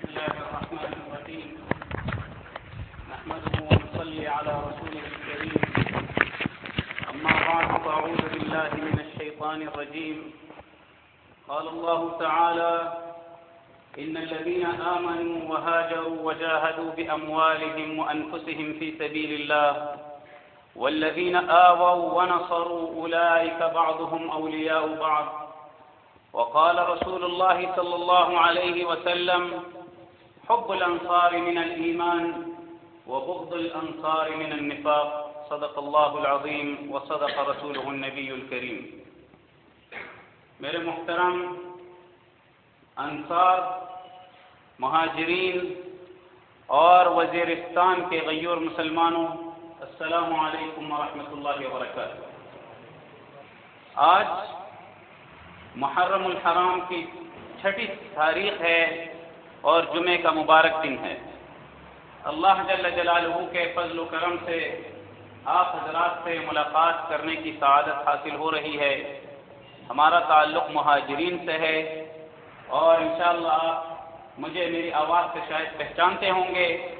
بسم الله الرحمن الرحيم نحمده ونصلي على رسوله الكريم أما بعد فأعوذ بالله من الشيطان الرجيم قال الله تعالى إن الذين آمنوا وهاجروا وجاهدوا بأموالهم وأنفسهم في سبيل الله والذين آووا ونصروا أولئك بعضهم أولياء بعض وقال رسول الله صلى الله عليه وسلم حب الأنصار من الإيمان وبغض الأنصار من النفاق. صدق الله العظيم وصدق رسوله النبي الكريم. میرے محترم، انصار، مہاجرین اور وزیرستان کے غیور مسلمانوں، السلام علیکم ورحمۃ اللہ وبرکاتہ. آج محرم الحرام کی چھٹی تاریخ ہے اور جمعے کا مبارک دن ہے۔ اللہ جل جلالہ کے فضل و کرم سے آپ حضرات سے ملاقات کرنے کی سعادت حاصل ہو رہی ہے۔ ہمارا تعلق مہاجرین سے ہے اور انشاءاللہ آپ مجھے میری آواز سے شاید پہچانتے ہوں گے۔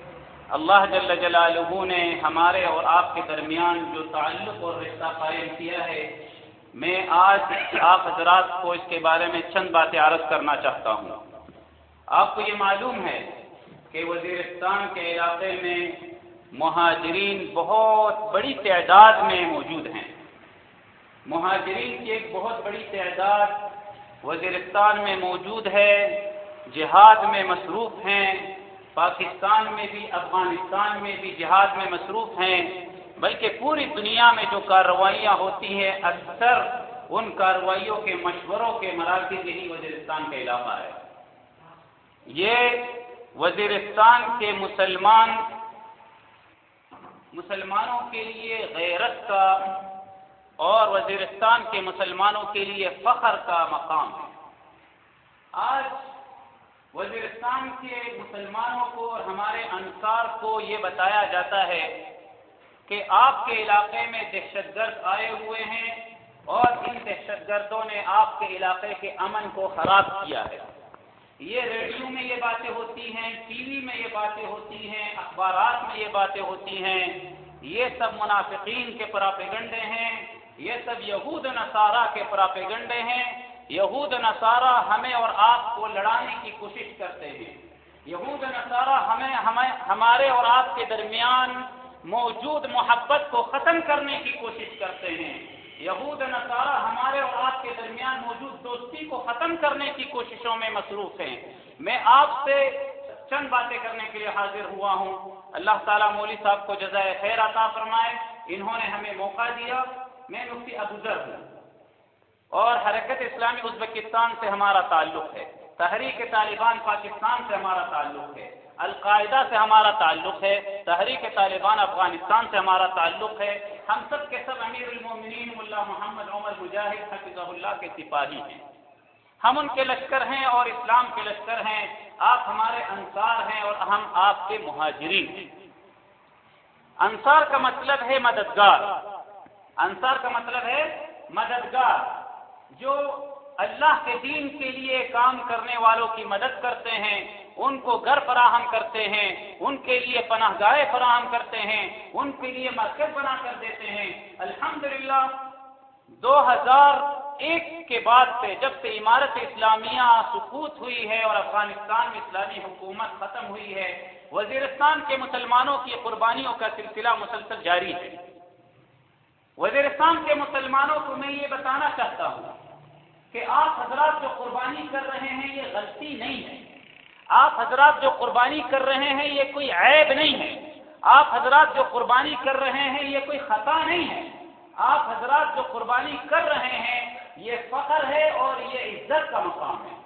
اللہ جل جلالہ نے ہمارے اور آپ کے درمیان جو تعلق اور رشتہ قائم کیا ہے، میں آج آپ حضرات کو اس کے بارے میں چند باتیں عرض کرنا چاہتا ہوں۔ آپ کو یہ معلوم ہے کہ وزیرستان کے علاقے میں مہاجرین بہت بڑی تعداد میں موجود ہیں۔ مہاجرین کی ایک بہت بڑی تعداد وزیرستان میں موجود ہے، جہاد میں مصروف ہیں، پاکستان میں بھی، افغانستان میں بھی جہاد میں مصروف ہیں۔ بلکہ پوری دنیا میں جو کارروائیاں ہوتی ہیں، اکثر ان کارروائیوں کے مشوروں کے مراکز یہی وزیرستان کا علاقہ ہے۔ یہ وزیرستان کے مسلمان مسلمانوں کے لیے غیرت کا اور وزیرستان کے مسلمانوں کے لیے فخر کا مقام ہے۔ آج وزیرستان کے مسلمانوں کو اور ہمارے انصار کو یہ بتایا جاتا ہے کہ آپ کے علاقے میں دہشت گرد آئے ہوئے ہیں اور ان دہشت گردوں نے آپ کے علاقے کے امن کو خراب کیا ہے۔ یہ ریڈیو میں یہ باتیں ہوتی ہیں، ٹی وی میں یہ باتیں ہوتی ہیں، اخبارات میں یہ باتیں ہوتی ہیں۔ یہ سب منافقین کے پراپیگنڈے ہیں، یہ سب یہود نصارہ کے پراپیگنڈے ہیں۔ یہود نصارہ ہمیں اور آپ کو لڑانے کی کوشش کرتے ہیں۔ یہود نصارہ ہمیں ہمیں، ہمارے اور آپ کے درمیان موجود محبت کو ختم کرنے کی کوشش کرتے ہیں۔ یہود نصارہ ہمارے اور آپ کے درمیان موجود دوستی کو ختم کرنے کی کوششوں میں مصروف ہیں۔ میں آپ سے چند باتیں کرنے کے لیے حاضر ہوا ہوں۔ اللہ تعالیٰ مولوی صاحب کو جزائے خیر عطا فرمائے۔ انہوں نے ہمیں موقع دیا۔ میں مفتی ابوظر ہوں۔ اور حرکت اسلامی ازبکستان سے ہمارا تعلق ہے۔ تحریک طالبان پاکستان سے ہمارا تعلق ہے۔ القاعدہ سے ہمارا تعلق ہے، تحریک طالبان افغانستان سے ہمارا تعلق ہے۔ ہم سب کے سب امیر المومنین اللہ محمد عمر مجاہد حفظ اللہ کے سپاہی ہیں۔ ہم ان کے لشکر ہیں اور اسلام کے لشکر ہیں۔ آپ ہمارے انصار ہیں اور ہم آپ کے مہاجرین ہیں۔ انصار کا مطلب ہے مددگار۔ انصار کا مطلب ہے مددگار۔ جو اللہ کے دین کے لیے کام کرنے والوں کی مدد کرتے ہیں، ان کو گھر فراہم کرتے ہیں، ان کے لیے پناہ گاہیں فراہم کرتے ہیں، ان کے لیے مرکز بنا کر دیتے ہیں۔ الحمدللہ، دو ہزار ایک کے بعد سے جب سے عمارت اسلامیہ سکوت ہوئی ہے اور افغانستان میں اسلامی حکومت ختم ہوئی ہے، وزیرستان کے مسلمانوں کی قربانیوں کا سلسلہ مسلسل جاری ہے۔ وزیرستان کے مسلمانوں کو میں یہ بتانا چاہتا ہوں کہ آپ حضرات جو قربانی کر رہے ہیں یہ غلطی نہیں ہے۔ آپ حضرات جو قربانی کر رہے ہیں یہ کوئی عیب نہیں ہے۔ آپ حضرات جو قربانی کر رہے ہیں یہ کوئی خطا نہیں ہے۔ آپ حضرات جو قربانی کر رہے ہیں یہ فخر ہے اور یہ عزت کا مقام ہے۔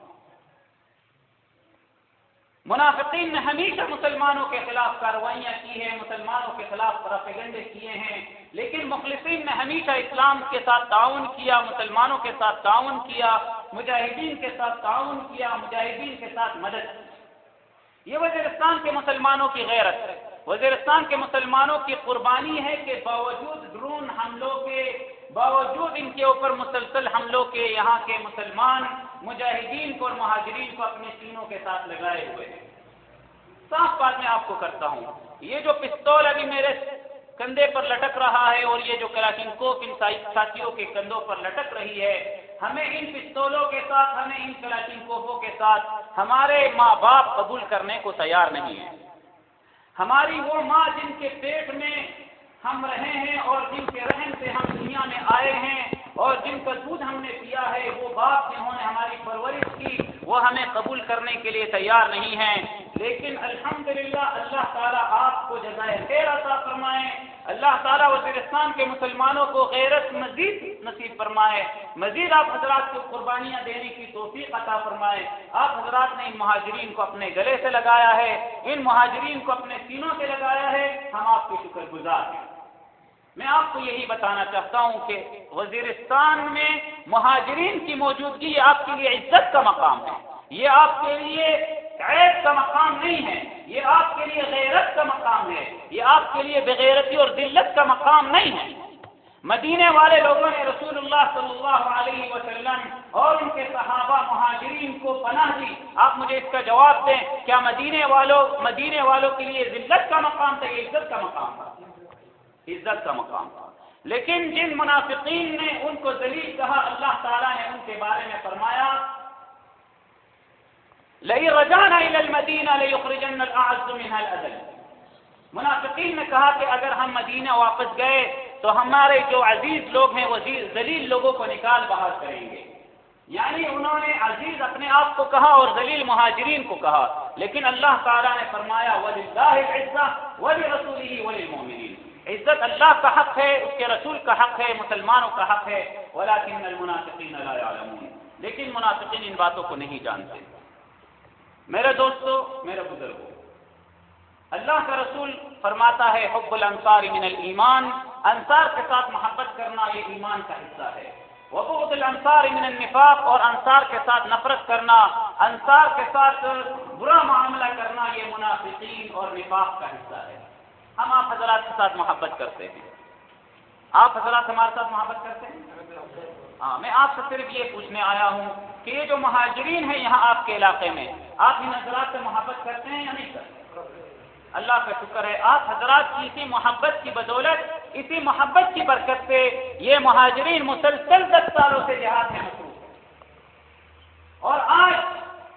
منافقین نے ہمیشہ مسلمانوں کے خلاف کاروائیاں کی ہیں، مسلمانوں کے خلاف پراپیگنڈے کیے ہیں۔ لیکن مخلصین نے ہمیشہ اسلام کے ساتھ تعاون کیا، مسلمانوں کے ساتھ تعاون کیا، مجاہدین کے ساتھ تعاون کیا، مجاہدین کے ساتھ مدد کی۔ یہ وزیرستان کے مسلمانوں کی غیرت ہے۔ وزیرستان کے مسلمانوں کی قربانی ہے کہ باوجود ڈرون حملوں کے، باوجود ان کے اوپر مسلسل حملوں کے یہاں کے مسلمان مجاہدین کو اور مہاجرین کو اپنے سینوں کے ساتھ لگائے ہوئے ہیں۔ صاف بات میں آپ کو کرتا ہوں۔ یہ جو پستول ابھی میرے کندھے پر لٹک رہا ہے اور یہ جو کراچین کوپ ان ساتھیوں کے کندھوں پر لٹک رہی ہے، ہمیں ان پستولوں کے ساتھ، ہمیں ان کراچین کوپوں کے ساتھ ہمارے ماں باپ قبول کرنے کو تیار نہیں ہے ہماری وہ ماں جن کے پیٹ میں ہم رہے ہیں اور جن کے رحم سے ہم دنیا میں آئے ہیں اور جن کا دودھ ہم نے پیا ہے، وہ باپ جنہوں نے ہماری پرورش کی، وہ ہمیں قبول کرنے کے لیے تیار نہیں ہیں۔ لیکن الحمدللہ، اللہ تعالیٰ آپ کو جزائے خیر عطا فرمائے۔ اللہ تعالیٰ وزیرستان کے مسلمانوں کو غیرت مزید نصیب فرمائے۔ مزید آپ حضرات کو قربانیاں دینے کی توفیق عطا فرمائے۔ آپ حضرات نے ان مہاجرین کو اپنے گلے سے لگایا ہے۔ ان مہاجرین کو اپنے سینوں سے لگایا ہے۔ ہم آپ کے شکر گزار ہیں۔ میں آپ کو یہی بتانا چاہتا ہوں کہ وزیرستان میں مہاجرین کی موجودگی یہ آپ کے لیے عزت کا مقام ہے۔ یہ آپ کے لیے عید کا مقام نہیں ہے۔ یہ آپ کے لیے غیرت کا مقام ہے۔ یہ آپ کے لیے بغیرتی اور دلت کا مقام نہیں ہے۔ مدینے والے لوگوں نے رسول اللہ صلی اللہ علیہ وسلم اور ان کے صحابہ مہاجرین کو پناہ دی۔ آپ مجھے اس کا جواب دیں۔ کیا مدینے والوں مدینے والوں کے لیے ذلت کا مقام تھا یہ عزت کا مقام تھا؟ عزت کا مقام تھا۔ لیکن جن منافقین نے ان کو دلیل کہا، اللہ تعالیٰ نے ان کے بارے میں فرمایا لئی رجانا المدینہ ليخرجن الاعز منها منافقین نے کہا کہ اگر ہم مدینہ واپس گئے تو ہمارے جو عزیز لوگ ہیں، وہ ذلیل لوگوں کو نکال باہر کریں گے۔ یعنی انہوں نے عزیز اپنے آپ کو کہا اور ذلیل مہاجرین کو کہا۔ لیکن اللہ تعالیٰ نے فرمایا ولی اللہ ولی رسول ولی عزت اللہ کا حق ہے، اس کے رسول کا حق ہے، مسلمانوں کا حق ہے ولكن المنافقین لا يعلمون لیکن منافقین ان باتوں کو نہیں جانتے۔ میرے دوستو، میرے بزرگوں اللہ کا رسول فرماتا ہے، حب الانصار من الایمان۔ انصار کے ساتھ محبت کرنا یہ ایمان کا حصہ ہے۔ وبغض الانصار من النفاق اور انصار کے ساتھ نفرت کرنا، انصار کے ساتھ برا معاملہ کرنا یہ منافقین اور نفاق کا حصہ ہے۔ ہم آپ حضرات کے ساتھ محبت کرتے ہیں۔ آپ حضرات ہمارے ساتھ محبت کرتے ہیں؟ ہاں میں آپ سے صرف یہ پوچھنے آیا ہوں کہ یہ جو مہاجرین ہیں یہاں آپ کے علاقے میں، آپ ان حضرات سے محبت کرتے ہیں یا نہیں کرتے؟ اللہ کا شکر ہے، آپ حضرات کی اسی محبت کی بدولت، اسی محبت کی برکت سے یہ مہاجرین مسلسل دس سالوں سے جہاد میں مصروف ہیں۔ اور آج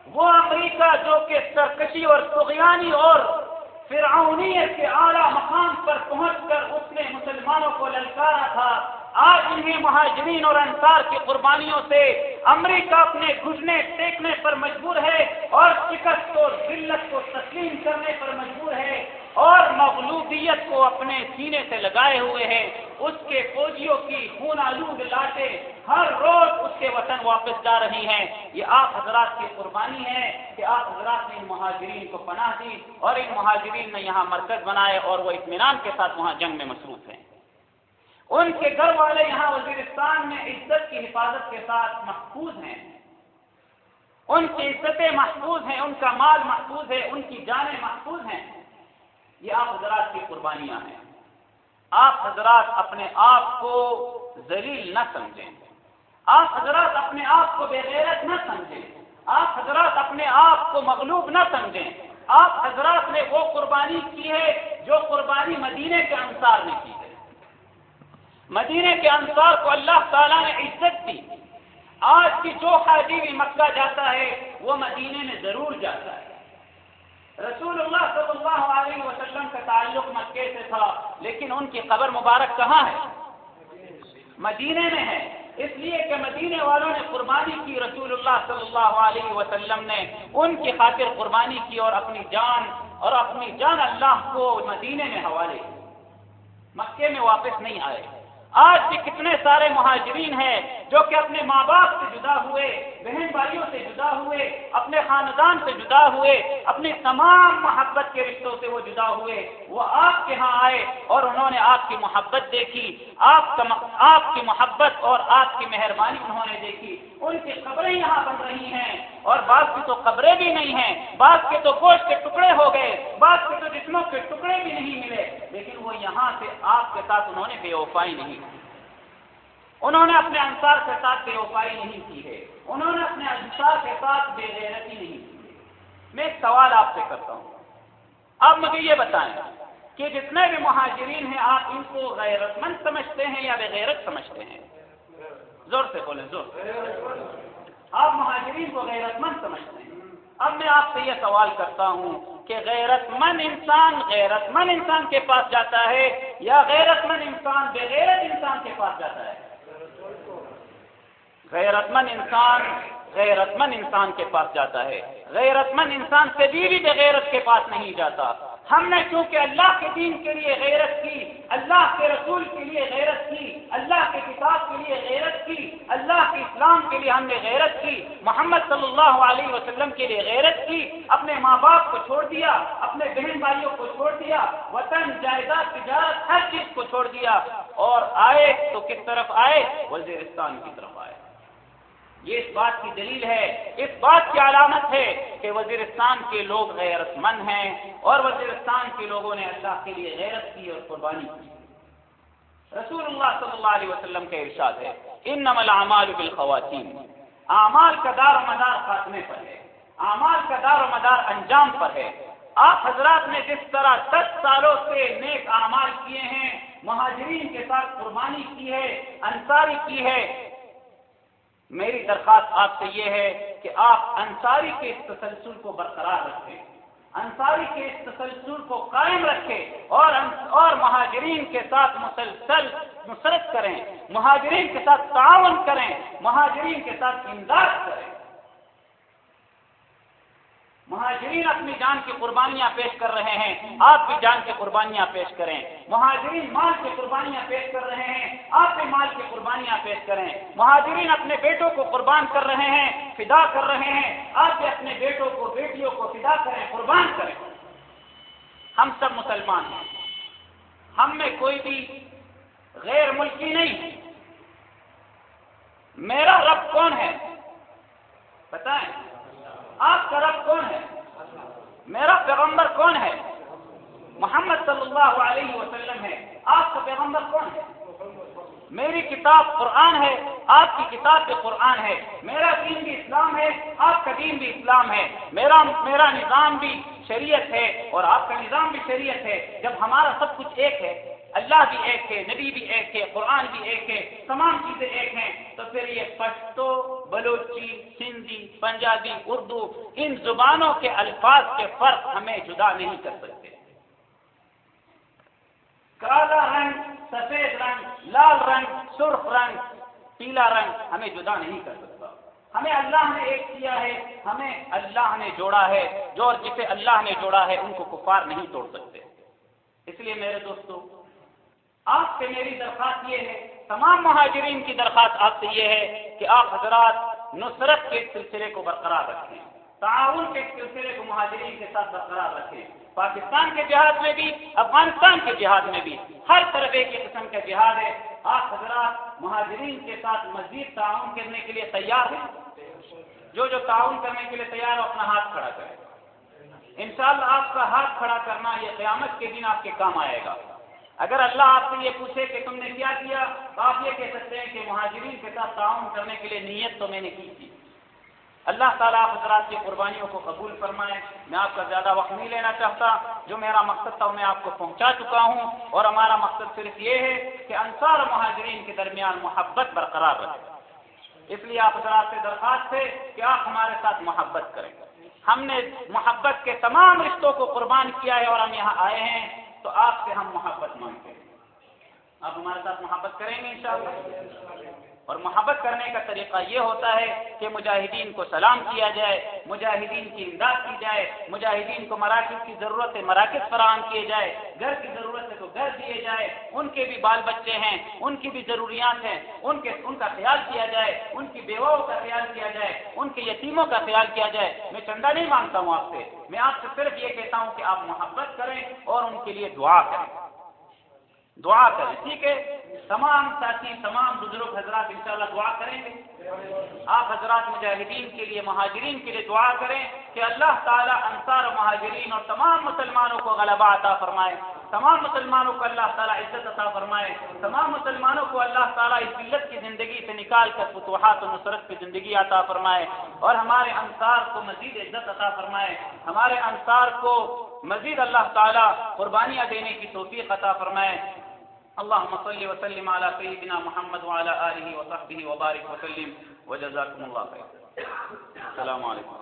وہ امریکہ جو کہ سرکشی اور سغیانی اور فرعونیت کے اعلیٰ مقام پر پہنچ کر اس نے مسلمانوں کو للکارا تھا۔ آج انہیں مہاجرین اور انصار کی قربانیوں سے امریکہ اپنے گھٹنے ٹیکنے پر مجبور ہے اور شکست اور ذلت کو تسلیم کرنے پر مجبور ہے۔ اور مغلوبیت کو اپنے سینے سے لگائے ہوئے ہیں۔ اس کے فوجیوں کی خون آلود لاٹے ہر روز اس کے وطن واپس جا رہی ہیں۔ یہ آپ حضرات کی قربانی ہے کہ آپ حضرات نے ان مہاجرین کو پناہ دی اور ان مہاجرین نے یہاں مرکز بنائے اور وہ اطمینان کے ساتھ وہاں جنگ میں مصروف ہیں۔ ان کے گھر والے یہاں وزیرستان میں عزت کی حفاظت کے ساتھ محفوظ ہیں۔ ان کی عزتیں محفوظ ہیں، ان کا مال محفوظ ہے، ان کی جانیں محفوظ ہیں۔ یہ آپ حضرات کی قربانیاں ہیں۔ آپ حضرات اپنے آپ کو ذلیل نہ سمجھیں۔ آپ حضرات اپنے آپ کو بے غیرت نہ سمجھیں۔ آپ حضرات اپنے آپ کو مغلوب نہ سمجھیں۔ آپ حضرات نے وہ قربانی کی ہے جو قربانی مدینے کے انصار نے کی ہے۔ مدینے کے انصار کو اللہ تعالیٰ نے عزت دی۔ آج کی جو حاجی بھی مکہ جاتا ہے، وہ مدینے میں ضرور جاتا ہے۔ رسول اللہ صلی اللہ علیہ وسلم کا تعلق مکے سے تھا، لیکن ان کی قبر مبارک کہاں ہے؟ مدینے میں ہے۔ اس لیے کہ مدینے والوں نے قربانی کی، رسول اللہ صلی اللہ علیہ وسلم نے ان کی خاطر قربانی کی اور اپنی جان اور اپنی جان اللہ کو مدینے میں حوالے مکے میں واپس نہیں آئے۔ آج بھی کتنے سارے مہاجرین ہیں جو کہ اپنے ماں باپ سے جدا ہوئے، بہن بھائیوں سے جدا ہوئے، اپنے خاندان سے جدا ہوئے، اپنی تمام محبت کے رشتوں سے وہ جدا ہوئے۔ وہ آپ کے ہاں آئے اور انہوں نے آپ کی محبت دیکھی، آپ کا آپ کی محبت اور آپ کی مہربانی انہوں نے دیکھی۔ ان کی قبریں یہاں بن رہی ہیں۔ اور بعض کی تو قبریں بھی نہیں ہیں، بعض کے تو گوشت کے ٹکڑے ہو گئے، بعض کے تو جسموں کے ٹکڑے بھی نہیں ملے۔ لیکن وہ یہاں سے آپ کے ساتھ انہوں نے بے وفائی نہیں انہوں نے اپنے انصار کے ساتھ بے وفائی نہیں کی ہے۔ انہوں نے اپنے انصار کے ساتھ بے غیرتی نہیں کی ہے۔ میں ایک سوال آپ سے کرتا ہوں۔ اب مجھے یہ بتائیں کہ جتنے بھی مہاجرین ہیں، آپ ان کو غیرت مند سمجھتے ہیں یا بغیرت سمجھتے ہیں؟ زور سے بولیں، زور آپ مہاجرین کو غیرت مند سمجھتے ہیں۔ اب میں آپ سے یہ سوال کرتا ہوں کہ غیرت مند انسان غیرت مند انسان کے پاس جاتا ہے یا غیرت مند انسان بغیرت انسان کے پاس جاتا ہے؟ غیرت مند انسان غیرت مند انسان کے پاس جاتا ہے۔ غیرت مند انسان سے بھی بغیرت کے پاس نہیں جاتا۔ ہم نے چونکہ اللہ کے دین کے لیے غیرت کی، اللہ کے رسول کے لیے غیرت کی، اللہ کے کتاب کے لیے غیرت کی، اللہ کے اسلام کے لیے ہم نے غیرت کی، محمد صلی اللہ علیہ وسلم کے لیے غیرت کی، اپنے ماں باپ کو چھوڑ دیا، اپنے بہن بھائیوں کو چھوڑ دیا، وطن، جائیداد، تجارت، ہر چیز کو چھوڑ دیا۔ اور آئے تو کس طرف آئے؟ وزیرستان کی طرف آئے۔ یہ اس بات کی دلیل ہے، اس بات کی علامت ہے کہ وزیرستان کے لوگ غیرت مند ہیں اور وزیرستان کے لوگوں نے اللہ کے لیے غیرت کی اور قربانی کی۔ رسول اللہ صلی اللہ علیہ وسلم کا ارشاد ہے ان نمل اعمال بالخواتین اعمال کا دار و مدار خاتمے پر ہے۔ اعمال کا دار و مدار انجام پر ہے۔ آپ حضرات نے جس طرح دس سالوں سے نیک اعمال کیے ہیں، مہاجرین کے ساتھ قربانی کی ہے، انصاری کی ہے میری درخواست آپ سے یہ ہے کہ آپ انصاری کے اس تسلسل کو برقرار رکھیں۔ انصاری کے اس تسلسل کو قائم رکھیں اور اور مہاجرین کے ساتھ مسلسل مسرت کریں، مہاجرین کے ساتھ تعاون کریں، مہاجرین کے ساتھ امداد کریں۔ مہاجرین اپنی جان کی قربانیاں پیش کر رہے ہیں، آپ بھی جان کی قربانیاں پیش کریں۔ مہاجرین مال کی قربانیاں پیش کر رہے ہیں، آپ بھی مال کی قربانیاں پیش کریں۔ مہاجرین اپنے بیٹوں کو قربان کر رہے ہیں، فدا کر رہے ہیں۔ آپ بھی اپنے بیٹوں کو، بیٹیوں کو فدا کریں، قربان کریں۔ ہم سب مسلمان ہیں۔ ہم میں کوئی بھی غیر ملکی نہیں۔ میرا رب کون ہے؟ بتائیں۔ آپ کا رب کون ہے؟ میرا پیغمبر کون ہے؟ محمد صلی اللہ علیہ وسلم ہے۔ آپ کا پیغمبر کون ہے؟ میری کتاب قرآن ہے، آپ کی کتاب بھی قرآن ہے۔ میرا دین بھی اسلام ہے، آپ کا دین بھی اسلام ہے۔ میرا میرا نظام بھی شریعت ہے اور آپ کا نظام بھی شریعت ہے۔ جب ہمارا سب کچھ ایک ہے اللہ بھی ایک ہے، نبی بھی ایک ہے، قرآن بھی ایک ہے، تمام چیزیں ایک ہیں۔ تو پھر یہ پشتو، بلوچی ہندی پنجابی، اردو، ان زبانوں کے الفاظ کے فرق ہمیں جدا نہیں کر سکتے۔ کالا رنگ، سفید رنگ، لال رنگ، سرخ رنگ، پیلا رنگ ہمیں جدا نہیں کر سکتا۔ ہمیں اللہ نے ایک کیا ہے، ہمیں اللہ نے جوڑا ہے۔ جو اور جسے اللہ نے جوڑا ہے، ان کو کفار نہیں توڑ سکتے۔ اس لیے میرے دوستوں آپ سے میری درخواست یہ ہے، تمام مہاجرین کی درخواست آپ سے یہ ہے کہ آپ حضرات نصرت کے سلسلے کو برقرار رکھیں۔ تعاون کے سلسلے کو مہاجرین کے ساتھ برقرار رکھیں۔ پاکستان کے جہاد میں بھی، افغانستان کے جہاد میں بھی ہر طرح کی قسم کا جہاد ہے۔ آپ حضرات مہاجرین کے ساتھ مزید تعاون کرنے کے لیے تیار ہیں؟ جو جو تعاون کرنے کے لیے تیار ہو، اپنا ہاتھ کھڑا کریں۔ انشاءاللہ آپ کا ہاتھ کھڑا کرنا یہ قیامت کے دن آپ کے کام آئے گا۔ اگر اللہ آپ سے یہ پوچھے کہ تم نے کیا کیا، تو آپ یہ کہہ سکتے ہیں کہ مہاجرین کے ساتھ تعاون کرنے کے لیے نیت تو میں نے کی تھی۔ اللہ تعالیٰ آپ حضرات کی قربانیوں کو قبول فرمائے۔ میں آپ کا زیادہ وقت نہیں لینا چاہتا۔ جو میرا مقصد تھا میں آپ کو پہنچا چکا ہوں۔ اور ہمارا مقصد صرف یہ ہے کہ انصار مہاجرین کے درمیان محبت برقرار رہے اس لیے آپ حضرات سے درخواست ہے کہ آپ ہمارے ساتھ محبت کریں۔ ہم نے محبت کے تمام رشتوں کو قربان کیا ہے اور ہم یہاں آئے ہیں۔ تو آپ سے ہم محبت مانگتے ہیں۔ آپ ہمارے ساتھ محبت کریں گے انشاءاللہ؟ اور محبت کرنے کا طریقہ یہ ہوتا ہے کہ مجاہدین کو سلام کیا جائے، مجاہدین کی امداد کی جائے، مجاہدین کو مراکز کی ضرورت ہے مراکز فراہم کیے جائے، گھر کی ضرورت ہے تو گھر دیے جائے، ان کے بھی بال بچے ہیں، ان کی بھی ضروریات ہیں، ان کے، ان کا خیال کیا جائے، ان کی بیواؤں کا خیال کیا جائے، ان کے یتیموں کا خیال کیا جائے۔ میں چندہ نہیں مانگتا ہوں آپ سے، میں آپ سے صرف یہ کہتا ہوں کہ آپ محبت کریں اور ان کے لیے دعا کریں۔ دعا کریں، ٹھیک ہے؟ تمام ساتھی، تمام بزرگ حضرات انشاءاللہ دعا کریں گے۔ آپ حضرات مجاہدین کے لیے، مہاجرین کے لیے دعا کریں کہ اللہ تعالیٰ انصار مہاجرین اور تمام مسلمانوں کو غلبہ عطا فرمائے۔ تمام مسلمانوں کو اللہ تعالیٰ عزت عطا فرمائے۔ تمام مسلمانوں کو اللہ تعالیٰ اس ملت کی زندگی سے نکال کر فتوحات و نصرت کی زندگی عطا فرمائے۔ اور ہمارے انصار کو مزید عزت عطا فرمائے۔ ہمارے انصار کو مزید اللہ تعالیٰ قربانیاں دینے کی توفیق عطا فرمائے۔ اللهم صل وسلم على سيدنا محمد وعلى آله وصحبه وبارك وسلم. وجزاكم الله خير السلام عليكم.